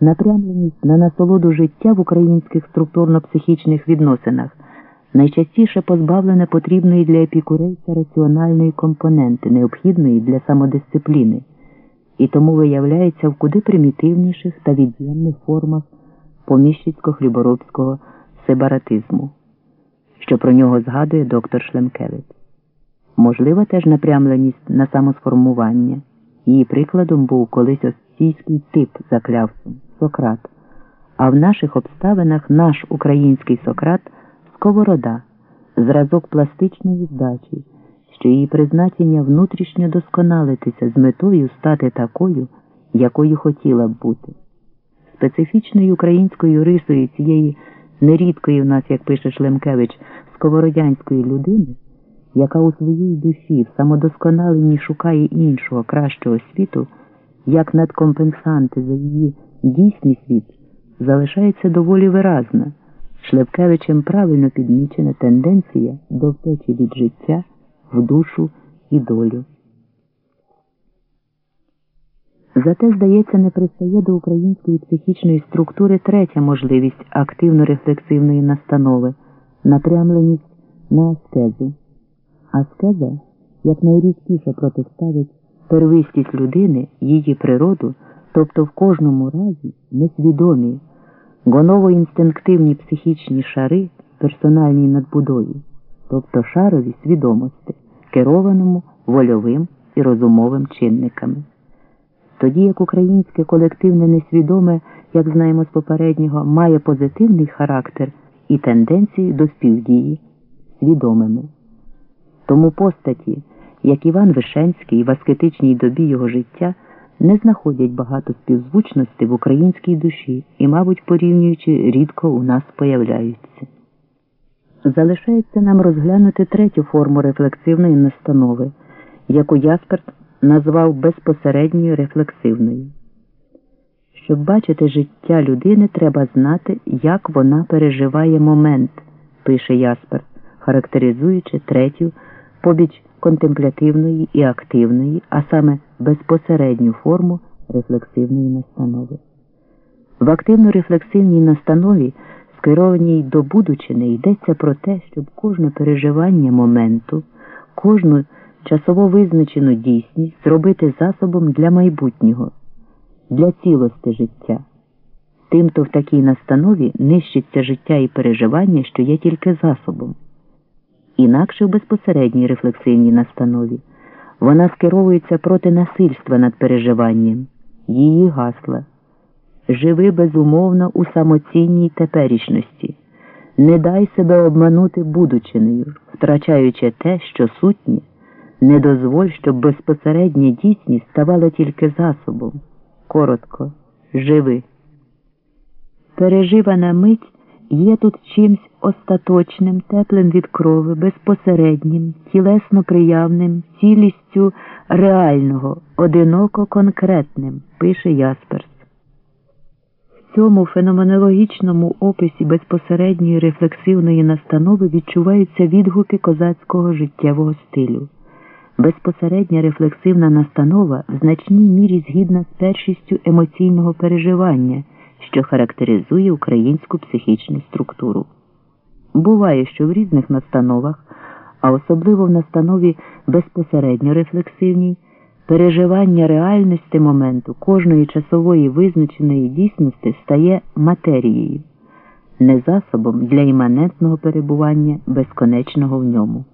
напрямленість на насолоду життя в українських структурно-психічних відносинах найчастіше позбавлене потрібної для епікурейця раціональної компоненти, необхідної для самодисципліни, і тому виявляється в куди примітивніших та від'ємних формах поміщицько-хліборобського себаратизму, що про нього згадує доктор Шлемкевич. Можлива теж напрямленість на самосформування. Її прикладом був колись остійський тип заклявцем Сократ, а в наших обставинах наш український Сократ сковорода, зразок пластичної здачі, що її призначення внутрішньо досконалитися з метою стати такою, якою хотіла б бути. Специфічною українською рисою цієї нерідкої в нас, як пише Шлемкевич, сковородянської людини яка у своїй душі в самодосконаленні шукає іншого кращого світу, як надкомпенсанти за її дійсний світ, залишається доволі виразна. Шлепкевичем правильно підмічена тенденція до втечі від життя в душу і долю. Зате, здається, не пристає до української психічної структури третя можливість активно-рефлексивної настанови, напрямленість на аскезу. Аскеза якнайрідкіше протиставить первистість людини, її природу, тобто в кожному разі несвідомі, гоново-інстинктивні психічні шари персональній надбудові, тобто шарові свідомості, керованому вольовим і розумовим чинниками. Тоді як українське колективне несвідоме, як знаємо з попереднього, має позитивний характер і тенденції до співдії свідомими. Тому постаті, як Іван Вишенський в аскетичній добі його життя, не знаходять багато співзвучності в українській душі і, мабуть, порівнюючи, рідко у нас появляються. Залишається нам розглянути третю форму рефлексивної настанови, яку Ясперт назвав безпосередньою рефлексивною. Щоб бачити життя людини, треба знати, як вона переживає момент, пише Ясперт, характеризуючи третю побіч контемплятивної і активної, а саме безпосередню форму рефлексивної настанови. В активно-рефлексивній настанові, скерованій до будучини, йдеться про те, щоб кожне переживання моменту, кожну часово визначену дійсність зробити засобом для майбутнього, для цілости життя. Тимто в такій настанові нищиться життя і переживання, що є тільки засобом інакше в безпосередній рефлексивній настанові. Вона скеровується проти насильства над переживанням, її гасла. Живи безумовно у самоцінній теперішності, не дай себе обманути будучиною, втрачаючи те, що сутнє, не дозволь, щоб безпосередня дійсність ставала тільки засобом. Коротко, живи. Переживана мить є тут чимсь остаточним, теплим від крови, безпосереднім, тілесно приявним, цілістю реального, одиноко конкретним, пише Ясперс. В цьому феноменологічному описі безпосередньої рефлексивної настанови відчуваються відгуки козацького життєвого стилю. Безпосередня рефлексивна настанова в значній мірі згідна з першістю емоційного переживання що характеризує українську психічну структуру. Буває, що в різних настановах, а особливо в настанові безпосередньо рефлексивній, переживання реальності моменту кожної часової визначеної дійсності стає матерією, не засобом для іманентного перебування безконечного в ньому.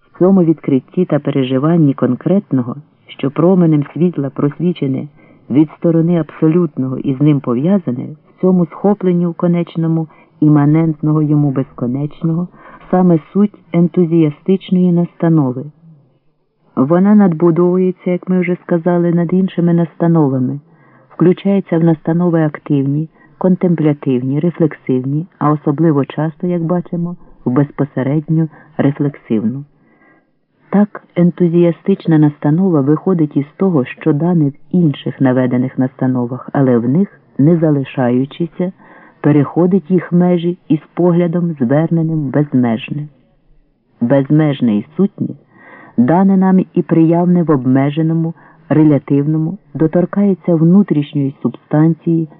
В цьому відкритті та переживанні конкретного, що променем світла просвічене від сторони абсолютного і з ним пов'язане в цьому схопленню конечному іманентного йому безконечного, саме суть ентузіастичної настанови. Вона надбудовується, як ми вже сказали, над іншими настановами, включається в настанови активні, контемплятивні, рефлексивні, а особливо часто, як бачимо, в безпосередню рефлексивну. Так, ентузіастична настанова виходить із того, що дане в інших наведених настановах, але в них, не залишаючися, переходить їх межі із поглядом, зверненим безмежне. Безмежне і сутнє дане нам і приявне в обмеженому, релятивному доторкається внутрішньої субстанції